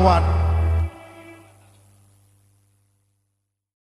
one.